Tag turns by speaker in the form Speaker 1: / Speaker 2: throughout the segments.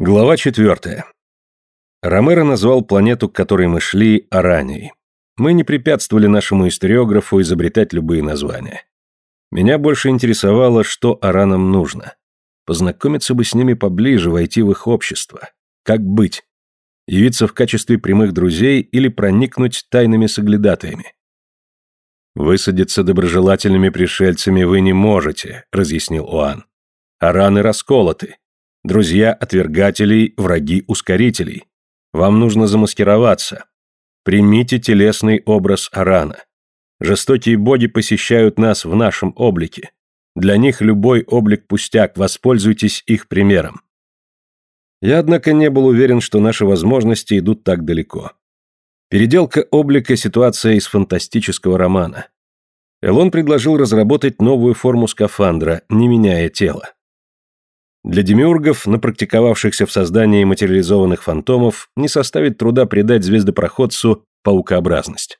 Speaker 1: Глава четвертая. Ромеро назвал планету, к которой мы шли, Аранией. Мы не препятствовали нашему историографу изобретать любые названия. Меня больше интересовало, что Аранам нужно. Познакомиться бы с ними поближе, войти в их общество. Как быть? Явиться в качестве прямых друзей или проникнуть тайными соглядатаями? «Высадиться доброжелательными пришельцами вы не можете», — разъяснил Оан. «Араны расколоты. Друзья отвергателей, враги ускорителей. Вам нужно замаскироваться. Примите телесный образ Арана. Жестокие боги посещают нас в нашем облике. Для них любой облик пустяк, воспользуйтесь их примером. Я, однако, не был уверен, что наши возможности идут так далеко. Переделка облика – ситуация из фантастического романа. Элон предложил разработать новую форму скафандра, не меняя тело. Для демиургов, напрактиковавшихся в создании материализованных фантомов, не составит труда придать звездопроходцу паукообразность.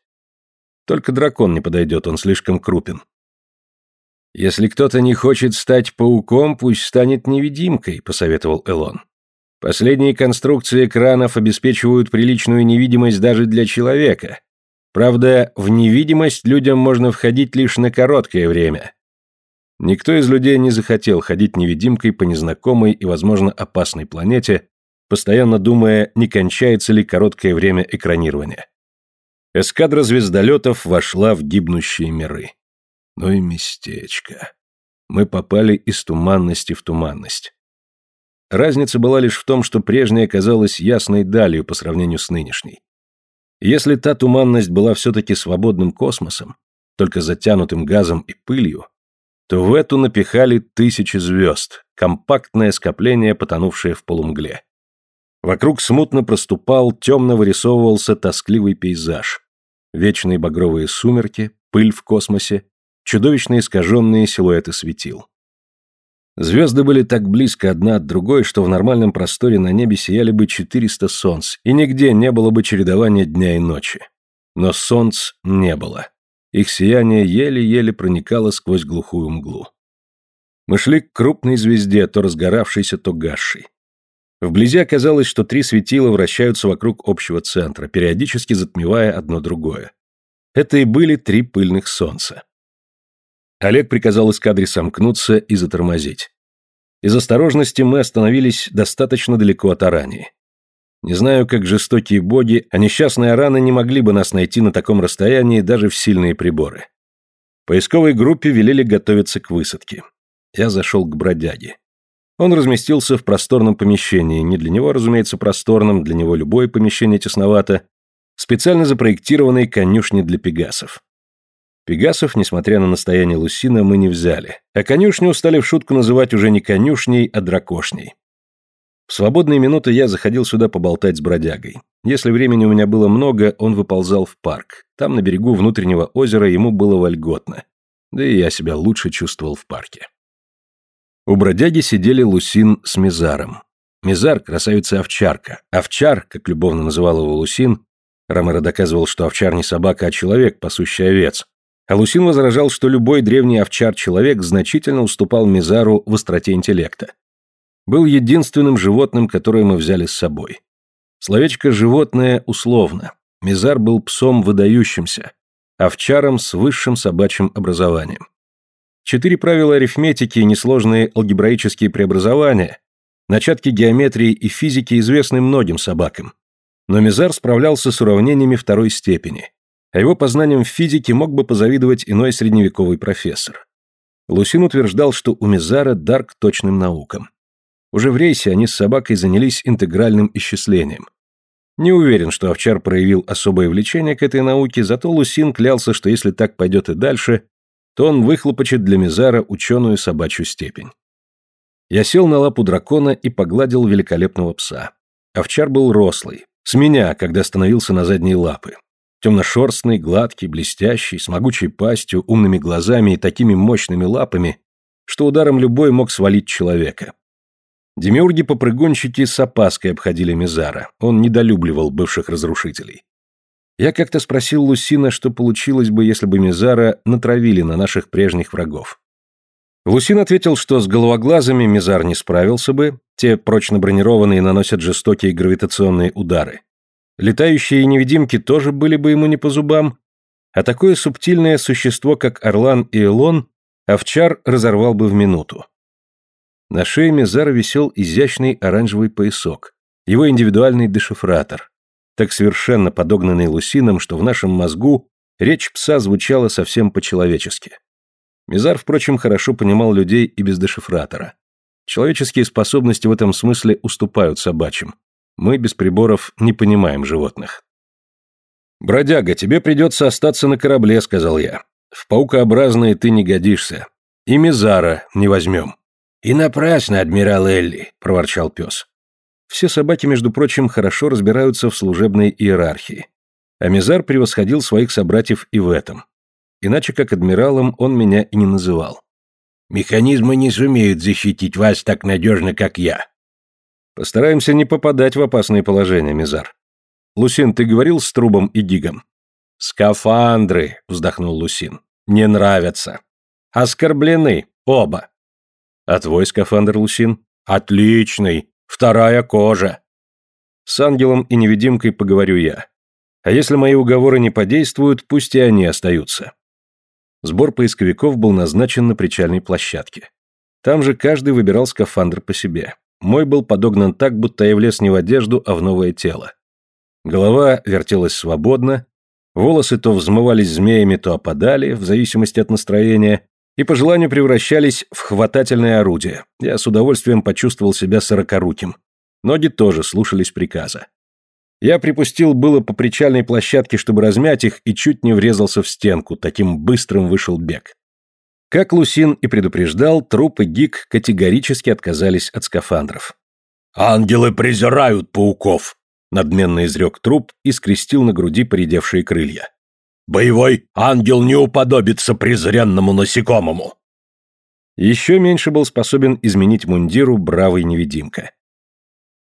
Speaker 1: Только дракон не подойдет, он слишком крупен. «Если кто-то не хочет стать пауком, пусть станет невидимкой», — посоветовал Элон. «Последние конструкции экранов обеспечивают приличную невидимость даже для человека. Правда, в невидимость людям можно входить лишь на короткое время, Никто из людей не захотел ходить невидимкой по незнакомой и, возможно, опасной планете, постоянно думая, не кончается ли короткое время экранирования. Эскадра звездолетов вошла в гибнущие миры. Ну и местечко. Мы попали из туманности в туманность. Разница была лишь в том, что прежняя казалась ясной далью по сравнению с нынешней. Если та туманность была все-таки свободным космосом, только затянутым газом и пылью, то в эту напихали тысячи звезд, компактное скопление, потонувшее в полумгле. Вокруг смутно проступал, темно вырисовывался тоскливый пейзаж. Вечные багровые сумерки, пыль в космосе, чудовищно искаженные силуэты светил. Звезды были так близко одна от другой, что в нормальном просторе на небе сияли бы 400 солнц, и нигде не было бы чередования дня и ночи. Но солнц не было. Их сияние еле-еле проникало сквозь глухую мглу. Мы шли к крупной звезде, то разгоравшейся, то гасшей. Вблизи оказалось, что три светила вращаются вокруг общего центра, периодически затмевая одно другое. Это и были три пыльных солнца. Олег приказал эскадре сомкнуться и затормозить. Из осторожности мы остановились достаточно далеко от Арании. Не знаю, как жестокие боги, а несчастные араны не могли бы нас найти на таком расстоянии даже в сильные приборы. Поисковой группе велели готовиться к высадке. Я зашел к бродяге. Он разместился в просторном помещении, не для него, разумеется, просторном, для него любое помещение тесновато, специально запроектированной конюшни для пегасов. Пегасов, несмотря на настояние Лусина, мы не взяли, а конюшню стали в шутку называть уже не конюшней, а дракошней. В свободные минуты я заходил сюда поболтать с бродягой. Если времени у меня было много, он выползал в парк. Там, на берегу внутреннего озера, ему было вольготно. Да и я себя лучше чувствовал в парке. У бродяги сидели Лусин с Мизаром. Мизар – красавица-овчарка. Овчар, как любовно называл его Лусин, Ромеро доказывал, что овчар не собака, а человек, пасущий овец. А Лусин возражал, что любой древний овчар-человек значительно уступал Мизару в остроте интеллекта был единственным животным, которое мы взяли с собой. Словечко «животное» условно. Мизар был псом выдающимся, овчаром с высшим собачьим образованием. Четыре правила арифметики и несложные алгебраические преобразования, начатки геометрии и физики известны многим собакам. Но Мизар справлялся с уравнениями второй степени, а его познанием в физике мог бы позавидовать иной средневековый профессор. Лусин утверждал, что у Мизара дар к точным наукам. Уже в рейсе они с собакой занялись интегральным исчислением. Не уверен, что Овчар проявил особое влечение к этой науке, зато Лусин клялся, что если так пойдет и дальше, то он выхлопочет для Мизара ученую собачью степень. Я сел на лапу дракона и погладил великолепного пса. Овчар был рослый, с меня, когда становился на задние лапы. Темношерстный, гладкий, блестящий, с могучей пастью, умными глазами и такими мощными лапами, что ударом любой мог свалить человека. Демиурги-попрыгунщики с опаской обходили Мизара. Он недолюбливал бывших разрушителей. Я как-то спросил Лусина, что получилось бы, если бы Мизара натравили на наших прежних врагов. Лусин ответил, что с головоглазами Мизар не справился бы, те прочно бронированные наносят жестокие гравитационные удары. Летающие невидимки тоже были бы ему не по зубам, а такое субтильное существо, как Орлан и Элон, овчар разорвал бы в минуту. На шее Мизара висел изящный оранжевый поясок, его индивидуальный дешифратор, так совершенно подогнанный Лусином, что в нашем мозгу речь пса звучала совсем по-человечески. Мизар, впрочем, хорошо понимал людей и без дешифратора. Человеческие способности в этом смысле уступают собачьим. Мы без приборов не понимаем животных. «Бродяга, тебе придется остаться на корабле», — сказал я. «В паукообразные ты не годишься. И Мизара не возьмем». «И напрасно, адмирал Элли», — проворчал пес. Все собаки, между прочим, хорошо разбираются в служебной иерархии. А Мизар превосходил своих собратьев и в этом. Иначе как адмиралом он меня и не называл. Механизмы не сумеют защитить вас так надежно, как я. Постараемся не попадать в опасные положения, Мизар. Лусин, ты говорил с Трубом и Дигом? Скафандры, вздохнул Лусин. Не нравятся. Оскорблены, оба. А твой скафандр, Лусин? Отличный. Вторая кожа. С ангелом и невидимкой поговорю я. А если мои уговоры не подействуют, пусть и они остаются. Сбор поисковиков был назначен на причальной площадке. Там же каждый выбирал скафандр по себе. Мой был подогнан так, будто я влез не в одежду, а в новое тело. Голова вертелась свободно, волосы то взмывались змеями, то опадали, в зависимости от настроения, и по желанию превращались в хватательное орудие. Я с удовольствием почувствовал себя сорокоруким. Ноги тоже слушались приказа. Я припустил было по причальной площадке, чтобы размять их, и чуть не врезался в стенку, таким быстрым вышел бег. Как Лусин и предупреждал, труп и Гик категорически отказались от скафандров. «Ангелы презирают пауков!» — надменно изрек труп и скрестил на груди поредевшие крылья. «Боевой ангел не уподобится презренному насекомому!» Еще меньше был способен изменить мундиру бравый невидимка.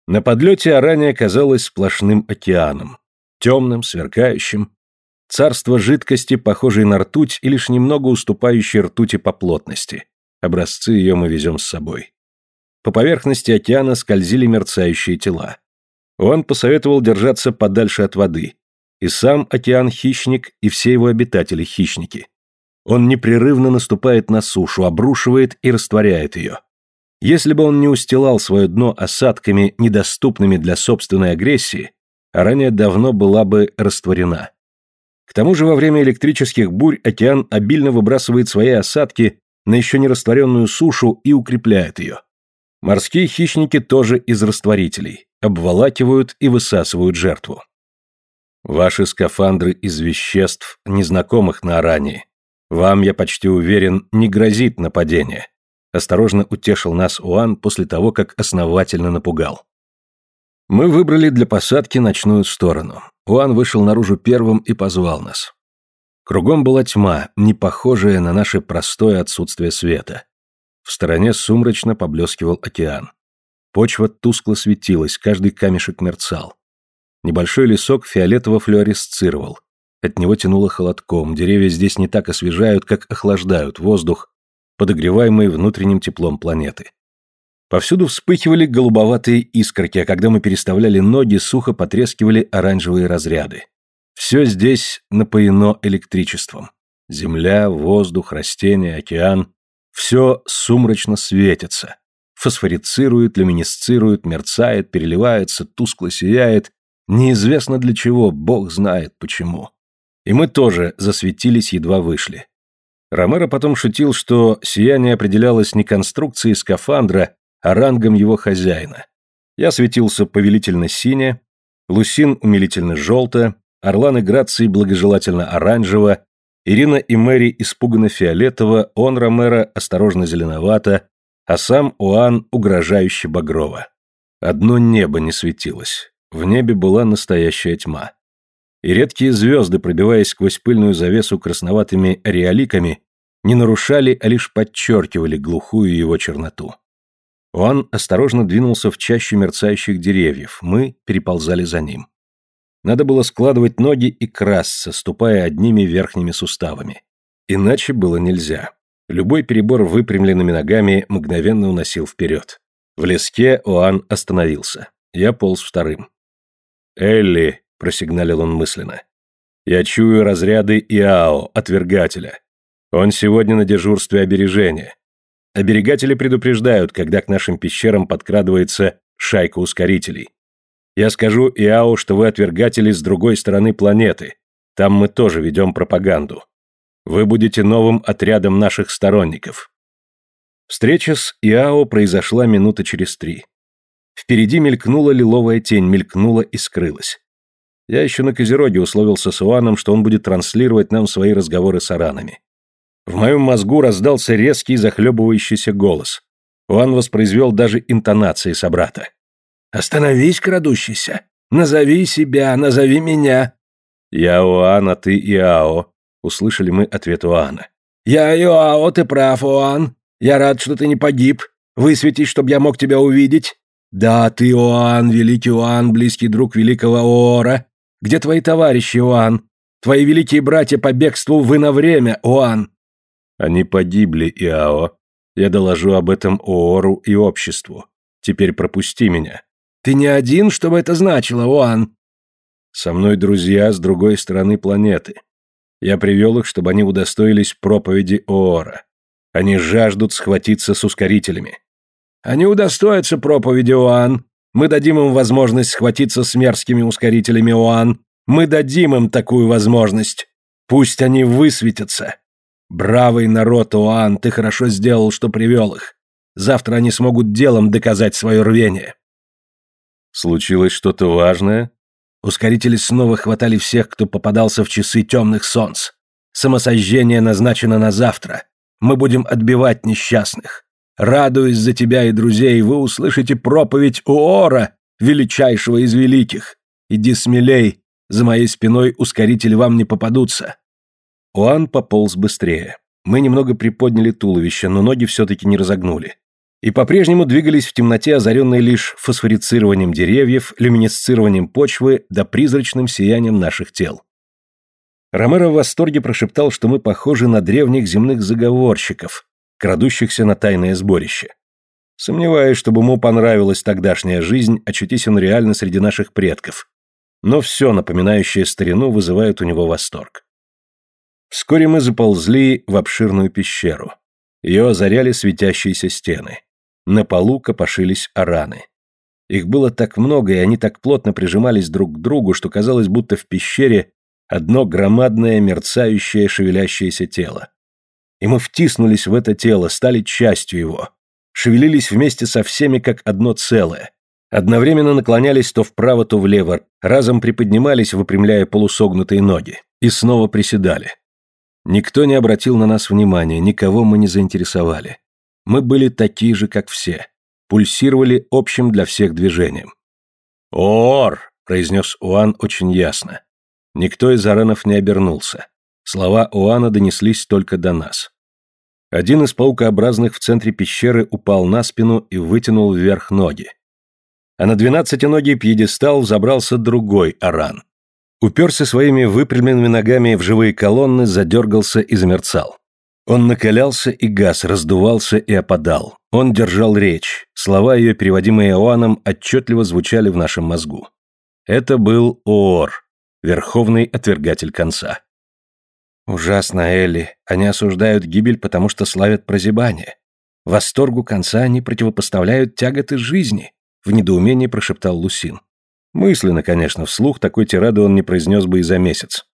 Speaker 1: На подлете Арания казалось сплошным океаном, темным, сверкающим. Царство жидкости, похожей на ртуть и лишь немного уступающей ртути по плотности. Образцы ее мы везем с собой. По поверхности океана скользили мерцающие тела. Он посоветовал держаться подальше от воды. И сам океан хищник, и все его обитатели хищники. Он непрерывно наступает на сушу, обрушивает и растворяет ее. Если бы он не устилал свое дно осадками, недоступными для собственной агрессии, ранее давно была бы растворена. К тому же во время электрических бурь океан обильно выбрасывает свои осадки на еще не растворенную сушу и укрепляет ее. Морские хищники тоже из растворителей, обволакивают и высасывают жертву. Ваши скафандры из веществ, незнакомых на Арании. Вам, я почти уверен, не грозит нападение. Осторожно утешил нас Уан после того, как основательно напугал. Мы выбрали для посадки ночную сторону. Уан вышел наружу первым и позвал нас. Кругом была тьма, не похожая на наше простое отсутствие света. В стороне сумрачно поблескивал океан. Почва тускло светилась, каждый камешек мерцал. Небольшой лесок фиолетово флюоресцировал. От него тянуло холодком, деревья здесь не так освежают, как охлаждают воздух, подогреваемые внутренним теплом планеты. Повсюду вспыхивали голубоватые искорки, а когда мы переставляли ноги, сухо потрескивали оранжевые разряды. Все здесь напоено электричеством. Земля, воздух, растения, океан. Все сумрачно светится. Фосфорицирует, люминесцирует, мерцает, переливается, тускло сияет. Неизвестно для чего, бог знает почему. И мы тоже засветились, едва вышли. Ромеро потом шутил, что сияние определялось не конструкцией скафандра, а рангом его хозяина. Я светился повелительно сине, Лусин умилительно желто, Орлан и Граций благожелательно оранжево, Ирина и Мэри испуганно фиолетово, он, Ромеро, осторожно зеленовато, а сам Уан угрожающе багрово. Одно небо не светилось. В небе была настоящая тьма и редкие звезды, пробиваясь сквозь пыльную завесу красноватыми реаликами, не нарушали, а лишь подчеркивали глухую его черноту. Он осторожно двинулся в чащу мерцающих деревьев, мы переползали за ним. Надо было складывать ноги и красться, ступая одними верхними суставами. Иначе было нельзя. Любой перебор выпрямленными ногами мгновенно уносил вперед. В леске Оан остановился. Я полз вторым. «Элли», — просигналил он мысленно, — «я чую разряды Иао, отвергателя. Он сегодня на дежурстве обережения. Оберегатели предупреждают, когда к нашим пещерам подкрадывается шайка ускорителей. Я скажу Иао, что вы отвергатели с другой стороны планеты. Там мы тоже ведем пропаганду. Вы будете новым отрядом наших сторонников. Встреча с Иао произошла минута через три. Впереди мелькнула лиловая тень, мелькнула и скрылась. Я еще на Козероге условился с Уаном, что он будет транслировать нам свои разговоры с аранами. В моем мозгу раздался резкий захлебывающийся голос. Уан воспроизвел даже интонации собрата. «Остановись, крадущийся! Назови себя, назови меня!» «Я Уан, а ты Иао», — услышали мы ответ Уана. «Я Иао, ты прав, Уан. Я рад, что ты не погиб. Высветить, чтобы я мог тебя увидеть. Да, ты Иоанн, великий Иоанн, близкий друг великого Оора. Где твои товарищи, Иоанн? Твои великие братья по бегству вы на время, Иоанн. Они погибли, Иао. Я доложу об этом Оору и обществу. Теперь пропусти меня. Ты не один, что бы это значило, Оан? Со мной друзья с другой стороны планеты. Я привел их, чтобы они удостоились проповеди Оора. Они жаждут схватиться с ускорителями. Они удостоятся проповеди Оан. Мы дадим им возможность схватиться с мерзкими ускорителями Оан. Мы дадим им такую возможность. Пусть они высветятся. Бравый народ, Оан, ты хорошо сделал, что привел их. Завтра они смогут делом доказать свое рвение. Случилось что-то важное? Ускорители снова хватали всех, кто попадался в часы темных солнц. Самосожжение назначено на завтра. Мы будем отбивать несчастных. Радуясь за тебя и друзей, вы услышите проповедь Уора, величайшего из великих. Иди смелей, за моей спиной ускорители вам не попадутся. Уан пополз быстрее. Мы немного приподняли туловище, но ноги все-таки не разогнули. И по-прежнему двигались в темноте, озаренной лишь фосфорицированием деревьев, люминесцированием почвы да призрачным сиянием наших тел. Ромеро в восторге прошептал, что мы похожи на древних земных заговорщиков, крадущихся на тайное сборище. Сомневаюсь, чтобы ему понравилась тогдашняя жизнь, очутись он реально среди наших предков. Но все, напоминающее старину, вызывает у него восторг. Вскоре мы заползли в обширную пещеру. Ее озаряли светящиеся стены. На полу копошились араны. Их было так много, и они так плотно прижимались друг к другу, что казалось, будто в пещере одно громадное, мерцающее, шевелящееся тело. И мы втиснулись в это тело, стали частью его. Шевелились вместе со всеми, как одно целое. Одновременно наклонялись то вправо, то влево, разом приподнимались, выпрямляя полусогнутые ноги, и снова приседали. Никто не обратил на нас внимания, никого мы не заинтересовали. Мы были такие же, как все. Пульсировали общим для всех движением. «Ор!» — произнес Уан очень ясно. Никто из аранов не обернулся. Слова Уана донеслись только до нас. Один из паукообразных в центре пещеры упал на спину и вытянул вверх ноги. А на двенадцатиногий пьедестал забрался другой аран уперся своими выпрямленными ногами в живые колонны, задергался и замерцал. Он накалялся и газ, раздувался и опадал. Он держал речь. Слова ее, переводимые Иоанном, отчетливо звучали в нашем мозгу. Это был Оор, верховный отвергатель конца. Ужасно, Элли. Они осуждают гибель, потому что славят прозябание. Восторгу конца они противопоставляют тяготы жизни, в недоумении прошептал Лусин. Мысленно, конечно, вслух такой тирады он не произнес бы и за месяц.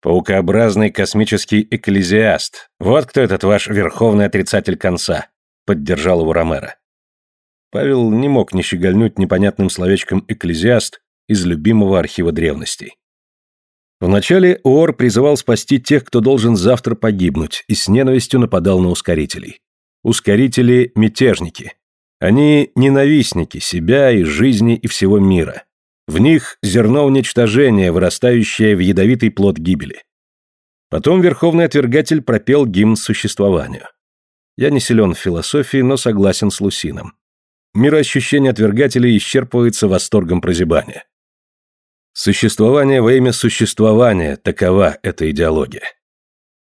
Speaker 1: «Паукообразный космический экклезиаст. Вот кто этот ваш верховный отрицатель конца», — поддержал его Ромеро. Павел не мог не щегольнуть непонятным словечком «экклезиаст» из любимого архива древностей. Вначале Уор призывал спасти тех, кто должен завтра погибнуть, и с ненавистью нападал на ускорителей. Ускорители – мятежники. Они ненавистники себя и жизни и всего мира. В них зерно уничтожения, вырастающее в ядовитый плод гибели. Потом Верховный Отвергатель пропел гимн существованию. Я не силен в философии, но согласен с Лусином. Мироощущение Отвергателя исчерпывается восторгом прозябания. Существование во имя существования – такова эта идеология.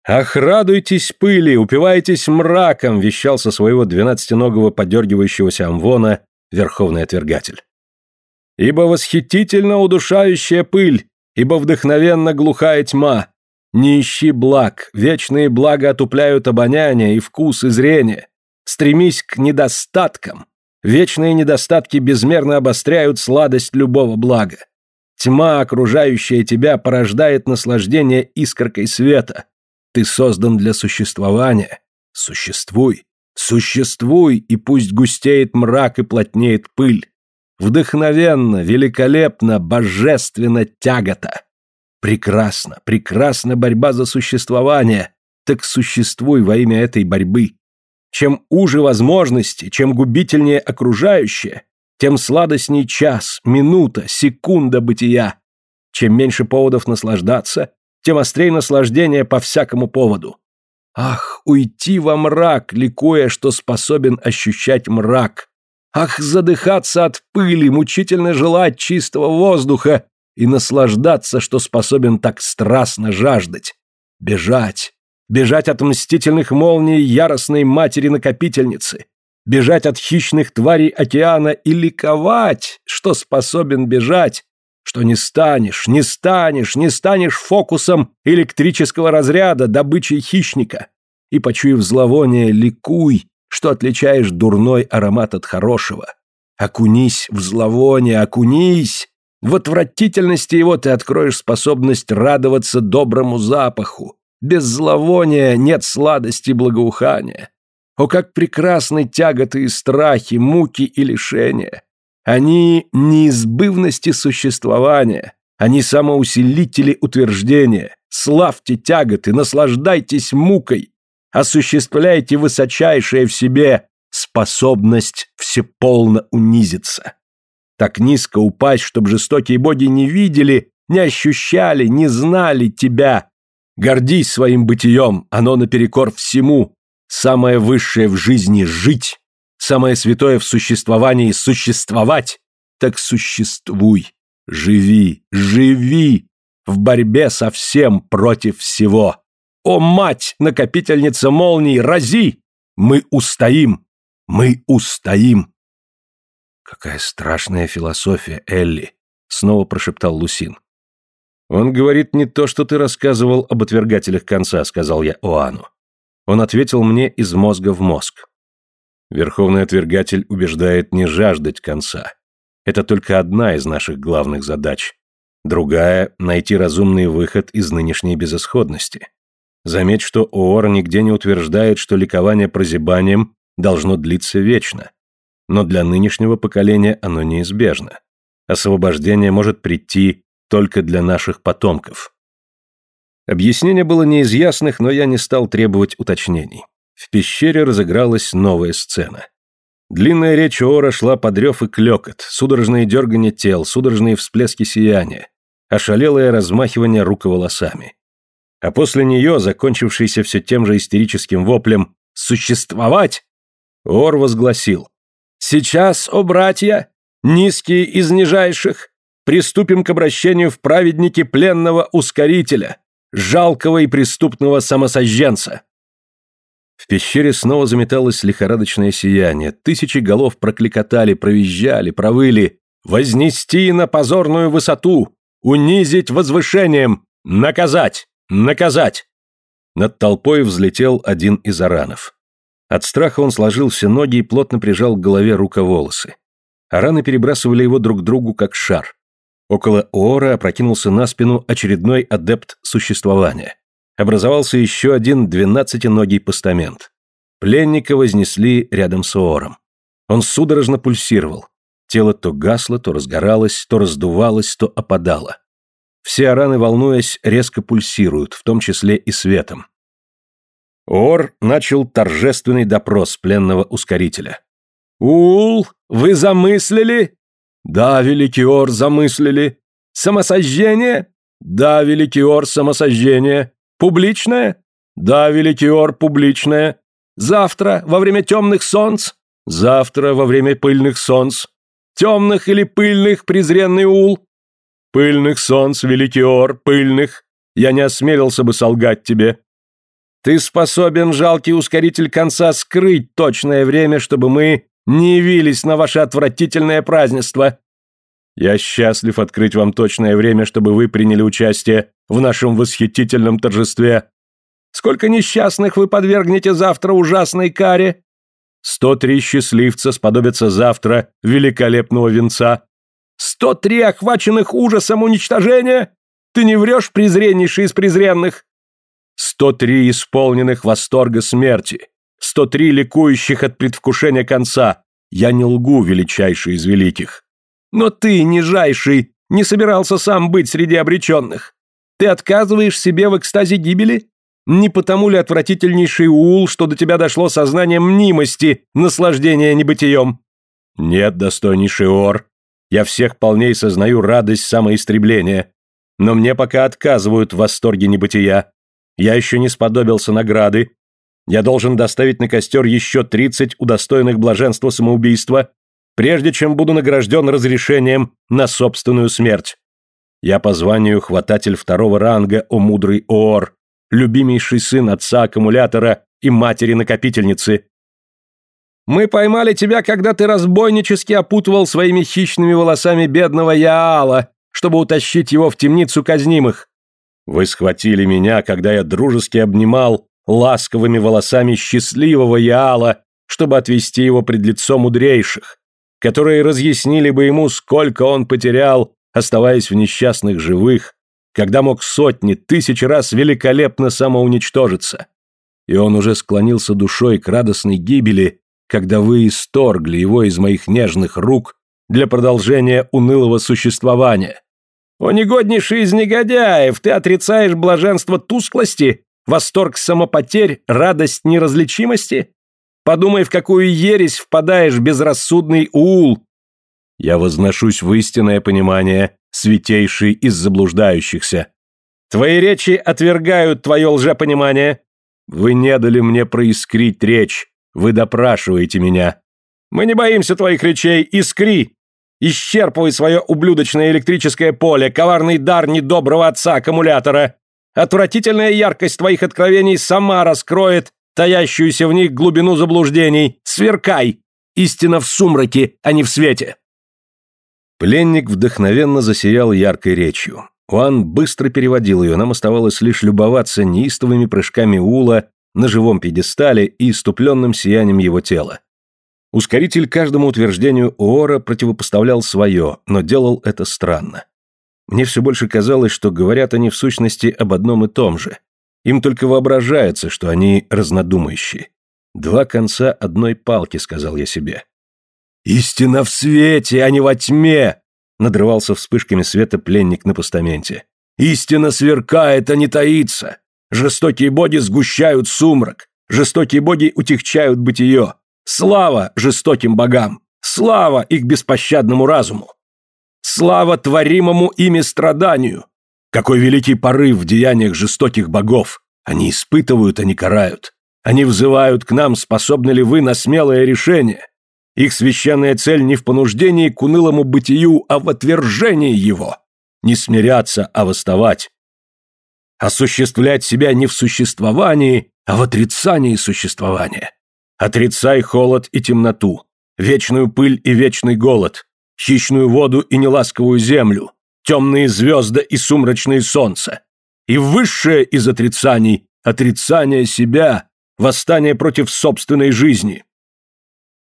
Speaker 1: «Ах, радуйтесь пыли, упивайтесь мраком!» вещал со своего двенадцатиногого подергивающегося амвона верховный отвергатель. «Ибо восхитительно удушающая пыль, ибо вдохновенно глухая тьма. Не ищи благ, вечные блага отупляют обоняние и вкус и зрение. Стремись к недостаткам. Вечные недостатки безмерно обостряют сладость любого блага. Тьма, окружающая тебя, порождает наслаждение искоркой света. Ты создан для существования. Существуй. Существуй, и пусть густеет мрак и плотнеет пыль. Вдохновенно, великолепно, божественно тягота. Прекрасно, прекрасна борьба за существование. Так существуй во имя этой борьбы. Чем уже возможности, чем губительнее окружающее, тем сладостней час, минута, секунда бытия. Чем меньше поводов наслаждаться, тем острее наслаждение по всякому поводу. Ах, уйти во мрак, ликуя, что способен ощущать мрак. Ах, задыхаться от пыли, мучительно желать чистого воздуха и наслаждаться, что способен так страстно жаждать. Бежать. Бежать от мстительных молний яростной матери-накопительницы. Бежать от хищных тварей океана и ликовать, что способен бежать, что не станешь, не станешь, не станешь фокусом электрического разряда, добычей хищника. И, почуяв зловоние, ликуй, что отличаешь дурной аромат от хорошего. Окунись в зловоние, окунись. В отвратительности его ты откроешь способность радоваться доброму запаху. Без зловония нет сладости благоухания. О, как прекрасны тяготы и страхи, муки и лишения! Они неизбывности существования, они самоусилители утверждения. Славьте тяготы, наслаждайтесь мукой, осуществляйте высочайшее в себе способность всеполно унизиться. Так низко упасть, чтобы жестокие боги не видели, не ощущали, не знали тебя. Гордись своим бытием, оно наперекор всему. Самое высшее в жизни — жить. Самое святое в существовании — существовать. Так существуй, живи, живи в борьбе со всем против всего. О, мать, накопительница молний, рази! Мы устоим, мы устоим. Какая страшная философия, Элли, снова прошептал Лусин. Он говорит не то, что ты рассказывал об отвергателях конца, сказал я Оану. Он ответил мне из мозга в мозг. Верховный отвергатель убеждает не жаждать конца. Это только одна из наших главных задач. Другая – найти разумный выход из нынешней безысходности. Заметь, что ООР нигде не утверждает, что ликование прозябанием должно длиться вечно. Но для нынешнего поколения оно неизбежно. Освобождение может прийти только для наших потомков. Объяснение было не из ясных, но я не стал требовать уточнений. В пещере разыгралась новая сцена. Длинная речь Ора шла под рев и клекот, судорожные дергания тел, судорожные всплески сияния, ошалелое размахивание рук и волосами. А после нее, закончившийся все тем же истерическим воплем «Существовать!», Ор возгласил «Сейчас, о братья, низкие из нижайших, приступим к обращению в праведники пленного ускорителя, жалкого и преступного самосожженца». В пещере снова заметалось лихорадочное сияние, тысячи голов прокликотали, провизжали, провыли. «Вознести на позорную высоту! Унизить возвышением! Наказать! Наказать!» Над толпой взлетел один из аранов. От страха он сложил все ноги и плотно прижал к голове руковолосы. Араны перебрасывали его друг другу, как шар. Около Оора опрокинулся на спину очередной адепт существования образовался еще один двенадцатиногий постамент. Пленника вознесли рядом с Оором. Он судорожно пульсировал. Тело то гасло, то разгоралось, то раздувалось, то опадало. Все араны, волнуясь, резко пульсируют, в том числе и светом. Ор начал торжественный допрос пленного ускорителя. «Ул, вы замыслили?» «Да, Великий Ор, замыслили». «Самосожжение?» «Да, Великий Ор, самосожжение». Публичное? Да, Великиор, публичное. Завтра, во время темных солнц? Завтра, во время пыльных солнц. Темных или пыльных, презренный ул? Пыльных солнц, Великиор, пыльных. Я не осмелился бы солгать тебе. Ты способен, жалкий ускоритель конца, скрыть точное время, чтобы мы не явились на ваше отвратительное празднество. Я счастлив открыть вам точное время, чтобы вы приняли участие в нашем восхитительном торжестве. Сколько несчастных вы подвергнете завтра ужасной каре? Сто три счастливца сподобятся завтра великолепного венца. Сто три охваченных ужасом уничтожения? Ты не врешь, презреннейший из презренных? Сто три исполненных восторга смерти. Сто три ликующих от предвкушения конца. Я не лгу, величайший из великих. Но ты, нижайший, не собирался сам быть среди обреченных. Ты отказываешь себе в экстазе гибели? Не потому ли отвратительнейший ул, что до тебя дошло сознание мнимости, наслаждения небытием? Нет, достойнейший Ор, я всех полней сознаю радость самоистребления, но мне пока отказывают в восторге небытия. Я еще не сподобился награды. Я должен доставить на костер еще тридцать удостоенных блаженства самоубийства, прежде чем буду награжден разрешением на собственную смерть. Я по званию хвататель второго ранга, о мудрый Оор, любимейший сын отца-аккумулятора и матери-накопительницы. Мы поймали тебя, когда ты разбойнически опутывал своими хищными волосами бедного Яала, чтобы утащить его в темницу казнимых. Вы схватили меня, когда я дружески обнимал ласковыми волосами счастливого Яала, чтобы отвести его пред лицо мудрейших, которые разъяснили бы ему, сколько он потерял, оставаясь в несчастных живых, когда мог сотни, тысячи раз великолепно самоуничтожиться. И он уже склонился душой к радостной гибели, когда вы исторгли его из моих нежных рук для продолжения унылого существования. О негоднейший из негодяев, ты отрицаешь блаженство тусклости, восторг самопотерь, радость неразличимости? Подумай, в какую ересь впадаешь, безрассудный ул. Я возношусь в истинное понимание, святейший из заблуждающихся. Твои речи отвергают твое лжепонимание. Вы не дали мне проискрить речь, вы допрашиваете меня. Мы не боимся твоих речей, искри! Исчерпывай свое ублюдочное электрическое поле, коварный дар недоброго отца-аккумулятора. Отвратительная яркость твоих откровений сама раскроет таящуюся в них глубину заблуждений. Сверкай! Истина в сумраке, а не в свете. Пленник вдохновенно засиял яркой речью. Уан быстро переводил ее, нам оставалось лишь любоваться неистовыми прыжками Ула на живом пьедестале и иступленным сиянием его тела. Ускоритель каждому утверждению Уора противопоставлял свое, но делал это странно. Мне все больше казалось, что говорят они в сущности об одном и том же. Им только воображается, что они разнодумающие. Два конца одной палки, сказал я себе. «Истина в свете, а не во тьме!» Надрывался вспышками света пленник на постаменте. «Истина сверкает, а не таится! Жестокие боги сгущают сумрак! Жестокие боги утихчают бытие! Слава жестоким богам! Слава их беспощадному разуму! Слава творимому ими страданию! Какой великий порыв в деяниях жестоких богов! Они испытывают, они карают! Они взывают к нам, способны ли вы на смелое решение!» Их священная цель не в понуждении к унылому бытию, а в отвержении его. Не смиряться, а восставать. Осуществлять себя не в существовании, а в отрицании существования. Отрицай холод и темноту, вечную пыль и вечный голод, хищную воду и неласковую землю, темные звезды и сумрачные солнца. И высшее из отрицаний – отрицание себя, восстание против собственной жизни.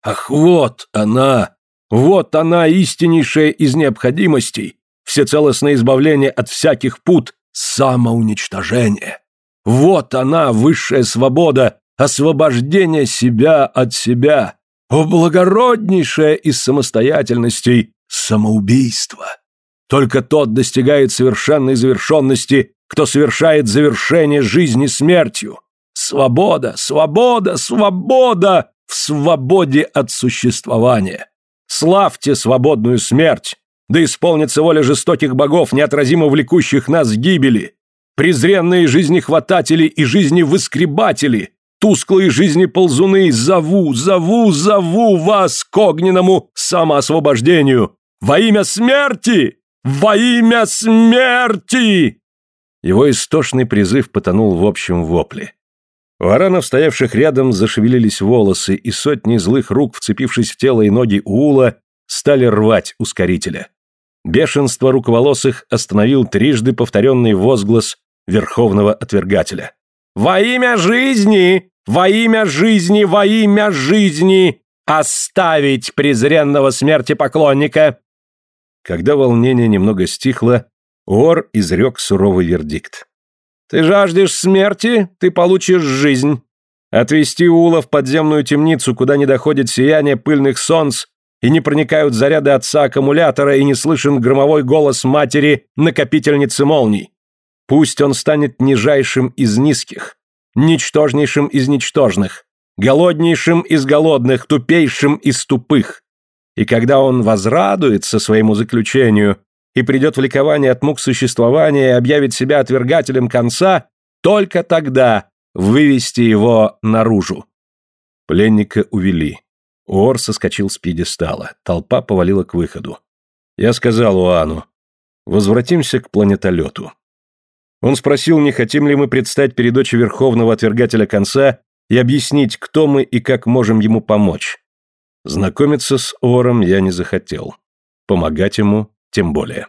Speaker 1: Ах, вот она! Вот она, истиннейшая из необходимостей, всецелостное избавление от всяких пут, самоуничтожение. Вот она, высшая свобода, освобождение себя от себя. О, благороднейшая из самостоятельностей, самоубийство. Только тот достигает совершенной завершенности, кто совершает завершение жизни смертью. Свобода, свобода, свобода! в свободе от существования. Славьте свободную смерть, да исполнится воля жестоких богов, неотразимо влекущих нас к гибели. Презренные жизнехвататели и жизневыскребатели, тусклые жизни ползуны, зову, зову, зову вас к огненному самоосвобождению. Во имя смерти! Во имя смерти! Его истошный призыв потонул в общем вопле. У аранов, стоявших рядом, зашевелились волосы, и сотни злых рук, вцепившись в тело и ноги Уула, стали рвать ускорителя. Бешенство рукаволосых остановил трижды повторенный возглас верховного отвергателя. «Во имя жизни! Во имя жизни! Во имя жизни! Оставить презренного смерти поклонника!» Когда волнение немного стихло, Ор изрек суровый вердикт. Ты жаждешь смерти, ты получишь жизнь. Отвести Ула в подземную темницу, куда не доходит сияние пыльных солнц, и не проникают заряды отца аккумулятора, и не слышен громовой голос матери, накопительницы молний. Пусть он станет нижайшим из низких, ничтожнейшим из ничтожных, голоднейшим из голодных, тупейшим из тупых. И когда он возрадуется своему заключению, и придет в ликование от мук существования и объявит себя отвергателем конца, только тогда вывести его наружу. Пленника увели. Уор соскочил с пьедестала. Толпа повалила к выходу. Я сказал Уану, возвратимся к планетолету. Он спросил, не хотим ли мы предстать перед очи Верховного Отвергателя Конца и объяснить, кто мы и как можем ему помочь. Знакомиться с Ором я не захотел. Помогать ему тем более.